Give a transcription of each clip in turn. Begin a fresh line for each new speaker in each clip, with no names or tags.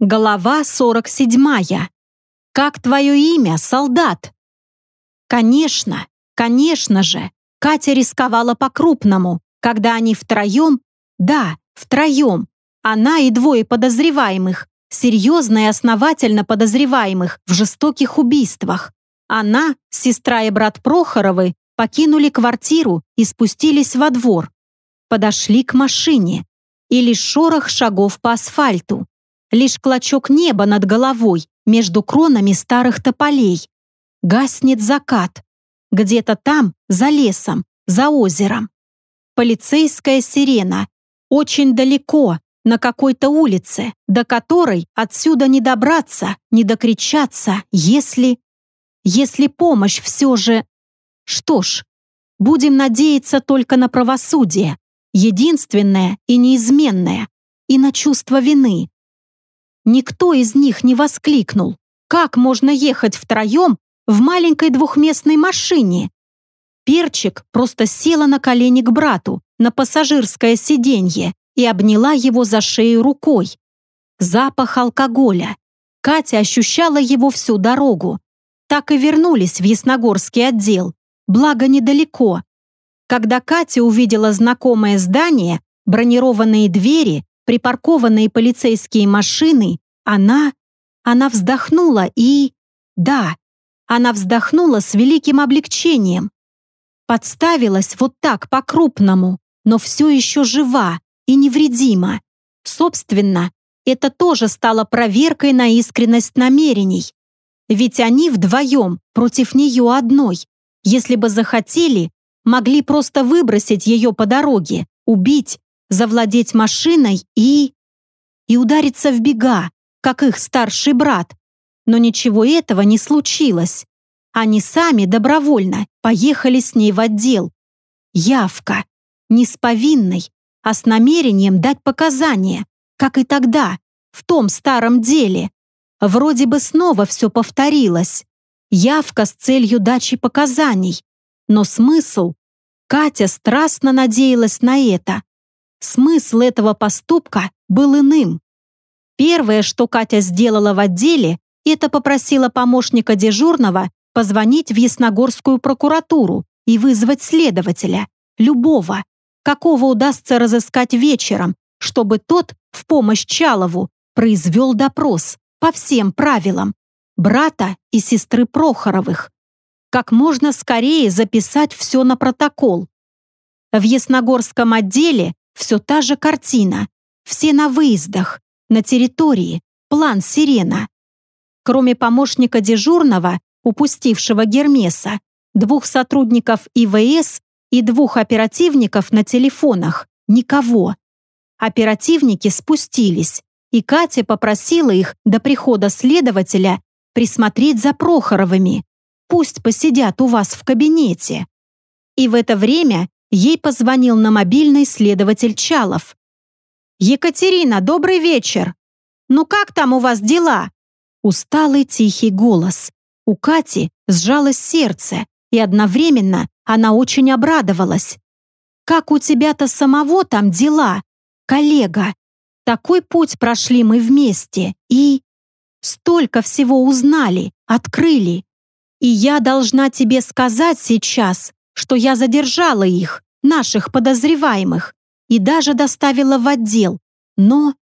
Голова 47. Как твое имя, солдат? Конечно, конечно же, Катя рисковала по-крупному, когда они втроем, да, втроем, она и двое подозреваемых, серьезно и основательно подозреваемых в жестоких убийствах. Она, сестра и брат Прохоровы, покинули квартиру и спустились во двор. Подошли к машине. И лишь шорох шагов по асфальту лишь клочок неба над головой между кронами старых тополей. Гаснет закат. Где-то там, за лесом, за озером. Полицейская сирена. Очень далеко, на какой-то улице, до которой отсюда не добраться, не докричаться, если... Если помощь все же... Что ж, будем надеяться только на правосудие, единственное и неизменное, и на чувство вины, Никто из них не воскликнул. Как можно ехать втроем в маленькой двухместной машине? Перчик просто села на колени к брату на пассажирское сиденье и обняла его за шею рукой. Запах алкоголя. Катя ощущала его всю дорогу. Так и вернулись в Ясногорский отдел, благо недалеко. Когда Катя увидела знакомое здание, бронированные двери припаркованные полицейские машины, она... Она вздохнула и... Да, она вздохнула с великим облегчением. Подставилась вот так по-крупному, но все еще жива и невредима. Собственно, это тоже стало проверкой на искренность намерений. Ведь они вдвоем против нее одной. Если бы захотели, могли просто выбросить ее по дороге, убить, завладеть машиной и... и удариться в бега, как их старший брат. Но ничего этого не случилось. Они сами добровольно поехали с ней в отдел. Явка. Не с повинной, а с намерением дать показания, как и тогда, в том старом деле. Вроде бы снова все повторилось. Явка с целью дачи показаний. Но смысл? Катя страстно надеялась на это. Смысл этого поступка был иным. Первое, что Катя сделала в отделе, это попросила помощника дежурного позвонить в Ясногорскую прокуратуру и вызвать следователя, любого, какого удастся разыскать вечером, чтобы тот в помощь Чалову произвел допрос по всем правилам брата и сестры Прохоровых. Как можно скорее записать все на протокол. В Ясногорском отделе все та же картина. Все на выездах, на территории, план «Сирена». Кроме помощника дежурного, упустившего Гермеса, двух сотрудников ИВС и двух оперативников на телефонах, никого. Оперативники спустились, и Катя попросила их до прихода следователя присмотреть за Прохоровыми. Пусть посидят у вас в кабинете. И в это время Ей позвонил на мобильный следователь Чалов. «Екатерина, добрый вечер! Ну как там у вас дела?» Усталый тихий голос. У Кати сжалось сердце, и одновременно она очень обрадовалась. «Как у тебя-то самого там дела, коллега? Такой путь прошли мы вместе, и...» «Столько всего узнали, открыли. И я должна тебе сказать сейчас, что я задержала их, наших подозреваемых, и даже доставила в отдел. Но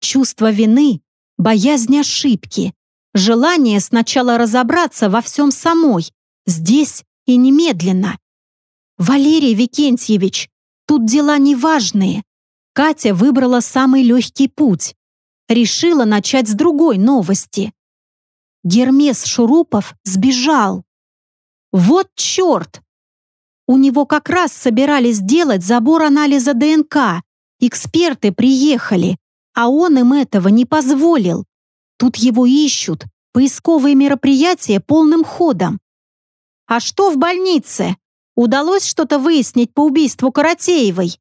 чувство вины, боязнь ошибки, желание сначала разобраться во всем самой, здесь и немедленно. Валерий Викентьевич, тут дела неважные. Катя выбрала самый легкий путь. Решила начать с другой новости. Гермес Шурупов сбежал. Вот черт! У него как раз собирались сделать забор анализа ДНК. Эксперты приехали, а он им этого не позволил. Тут его ищут, поисковые мероприятия полным ходом. А что в больнице? Удалось что-то выяснить по убийству Каратеевой?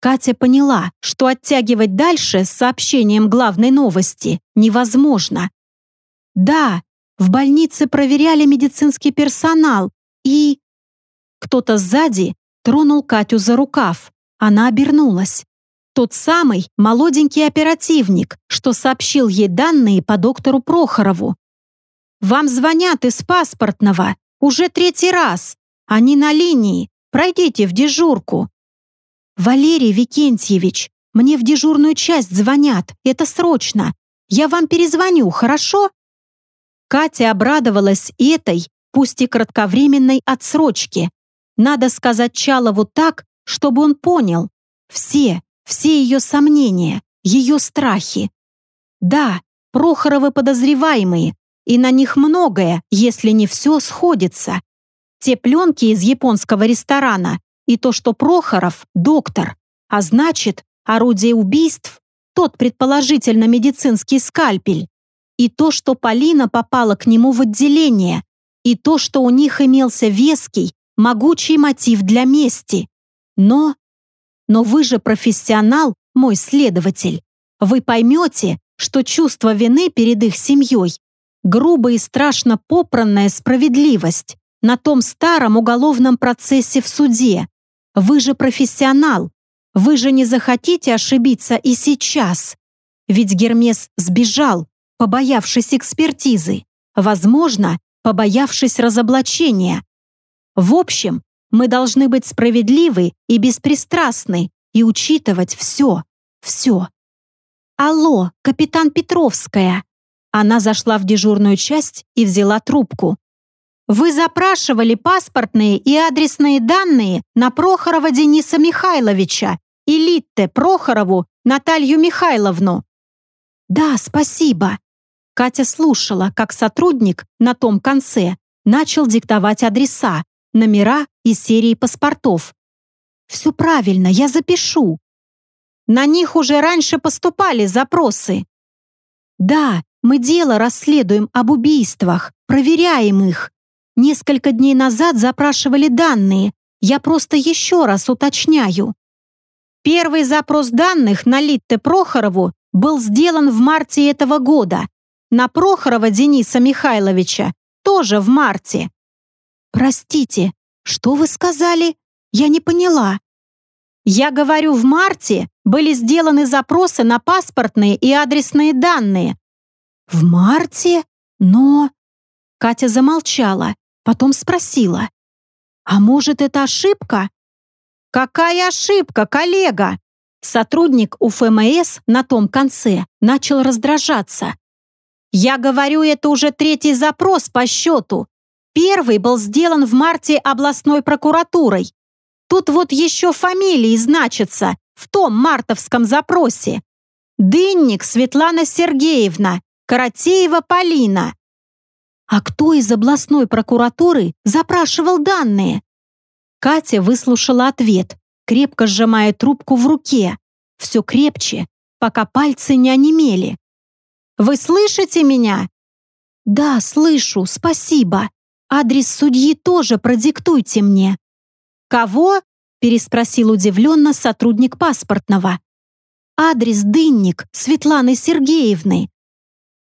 Катя поняла, что оттягивать дальше с сообщением главной новости невозможно. Да, в больнице проверяли медицинский персонал и... Кто-то сзади тронул Катю за рукав. Она обернулась. Тот самый молоденький оперативник, что сообщил ей данные по доктору Прохорову. «Вам звонят из паспортного. Уже третий раз. Они на линии. Пройдите в дежурку». «Валерий Викентьевич, мне в дежурную часть звонят. Это срочно. Я вам перезвоню, хорошо?» Катя обрадовалась этой, пусть и кратковременной отсрочке. Надо сказать Чалову так, чтобы он понял. Все, все ее сомнения, ее страхи. Да, Прохоровы подозреваемые, и на них многое, если не все, сходится. Те пленки из японского ресторана и то, что Прохоров – доктор, а значит, орудие убийств – тот предположительно медицинский скальпель, и то, что Полина попала к нему в отделение, и то, что у них имелся веский, могучий мотив для мести. Но но вы же профессионал, мой следователь. Вы поймете, что чувство вины перед их семьей – грубо и страшно попранная справедливость на том старом уголовном процессе в суде. Вы же профессионал. Вы же не захотите ошибиться и сейчас. Ведь Гермес сбежал, побоявшись экспертизы. Возможно, побоявшись разоблачения. В общем, мы должны быть справедливы и беспристрастны и учитывать все, все. «Алло, капитан Петровская!» Она зашла в дежурную часть и взяла трубку. «Вы запрашивали паспортные и адресные данные на Прохорова Дениса Михайловича и Литте Прохорову Наталью Михайловну». «Да, спасибо». Катя слушала, как сотрудник на том конце начал диктовать адреса, номера и серии паспортов. «Все правильно, я запишу». На них уже раньше поступали запросы. «Да, мы дело расследуем об убийствах, проверяем их. Несколько дней назад запрашивали данные, я просто еще раз уточняю». Первый запрос данных на Литте Прохорову был сделан в марте этого года. На Прохорова Дениса Михайловича тоже в марте. «Простите, что вы сказали? Я не поняла». «Я говорю, в марте были сделаны запросы на паспортные и адресные данные». «В марте? Но...» Катя замолчала, потом спросила. «А может, это ошибка?» «Какая ошибка, коллега?» Сотрудник УФМС на том конце начал раздражаться. «Я говорю, это уже третий запрос по счету. Первый был сделан в марте областной прокуратурой. Тут вот еще фамилии значатся в том мартовском запросе. Дынник Светлана Сергеевна, Каратеева Полина. А кто из областной прокуратуры запрашивал данные? Катя выслушала ответ, крепко сжимая трубку в руке. Все крепче, пока пальцы не онемели. «Вы слышите меня?» «Да, слышу, спасибо», Адрес судьи тоже продиктуйте мне». «Кого?» – переспросил удивленно сотрудник паспортного. «Адрес дынник Светланы Сергеевны».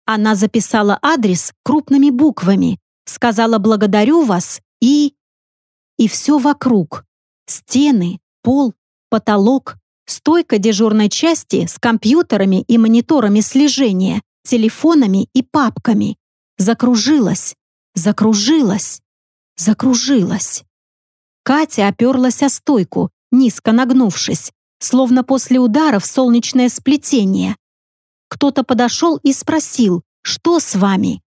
Она записала адрес крупными буквами, сказала «благодарю вас» и... И все вокруг. Стены, пол, потолок, стойка дежурной части с компьютерами и мониторами слежения, телефонами и папками. Закружилась закружилась, закружилась. Катя оперлась о стойку, низко нагнувшись, словно после удара в солнечное сплетение. Кто-то подошел и спросил, что с вами?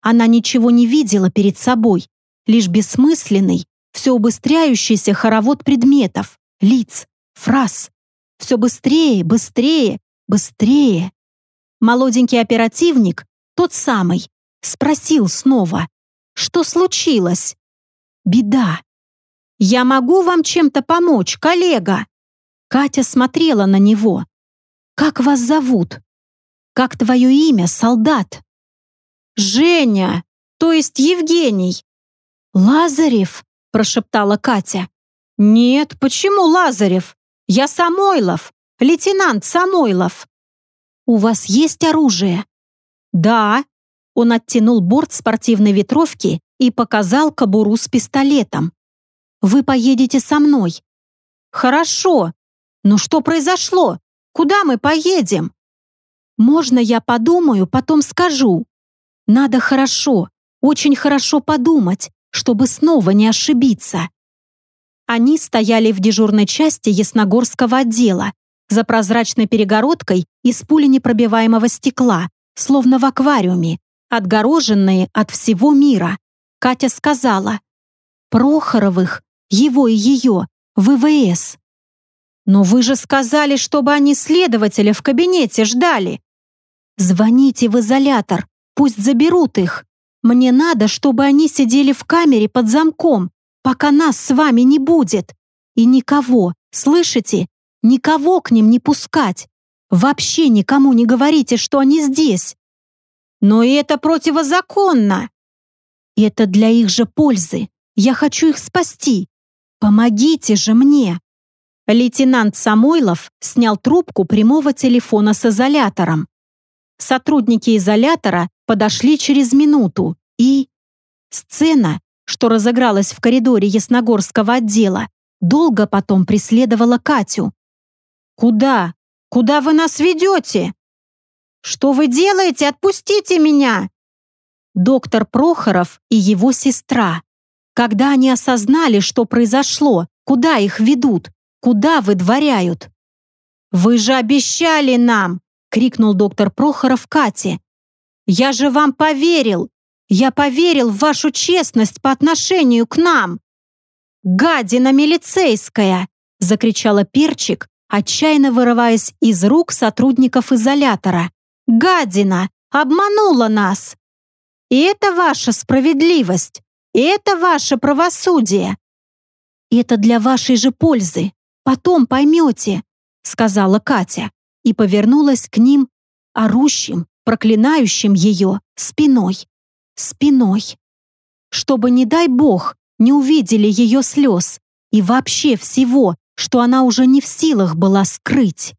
Она ничего не видела перед собой, лишь бессмысленный, все убыстряющийся хоровод предметов, лиц, фраз. Все быстрее, быстрее, быстрее. Молоденький оперативник, тот самый, спросил снова, что случилось? Беда. Я могу вам чем-то помочь, коллега? Катя смотрела на него. Как вас зовут? Как твое имя, солдат? Женя, то есть Евгений. Лазарев, прошептала Катя. Нет, почему Лазарев? Я Самойлов, лейтенант Самойлов. У вас есть оружие? Да, он оттянул борт спортивной ветровки и показал кобуру с пистолетом. «Вы поедете со мной». «Хорошо. Но что произошло? Куда мы поедем?» «Можно я подумаю, потом скажу?» «Надо хорошо, очень хорошо подумать, чтобы снова не ошибиться». Они стояли в дежурной части Ясногорского отдела, за прозрачной перегородкой из пуленепробиваемого стекла, словно в аквариуме, отгороженные от всего мира. Катя сказала, «Прохоровых, его и ее, ВВС». «Но вы же сказали, чтобы они следователя в кабинете ждали». «Звоните в изолятор, пусть заберут их. Мне надо, чтобы они сидели в камере под замком, пока нас с вами не будет. И никого, слышите, никого к ним не пускать. Вообще никому не говорите, что они здесь. Но это противозаконно. Это для их же пользы. Я хочу их спасти. Помогите же мне. Лейтенант Самойлов снял трубку прямого телефона с изолятором. Сотрудники изолятора подошли через минуту и... Сцена, что разыгралась в коридоре Ясногорского отдела, долго потом преследовала Катю. «Куда? Куда вы нас ведете?» «Что вы делаете? Отпустите меня!» Доктор Прохоров и его сестра. Когда они осознали, что произошло, куда их ведут, куда выдворяют. «Вы же обещали нам!» — крикнул доктор Прохоров Кате. «Я же вам поверил! Я поверил в вашу честность по отношению к нам!» «Гадина милицейская!» — закричала Перчик, отчаянно вырываясь из рук сотрудников изолятора. «Гадина! Обманула нас! И это ваша справедливость! И это ваше правосудие!» «Это для вашей же пользы! Потом поймете!» — сказала Катя и повернулась к ним, орущим, проклинающим ее спиной. Спиной. Чтобы, не дай бог, не увидели ее слез и вообще всего, что она уже не в силах была скрыть.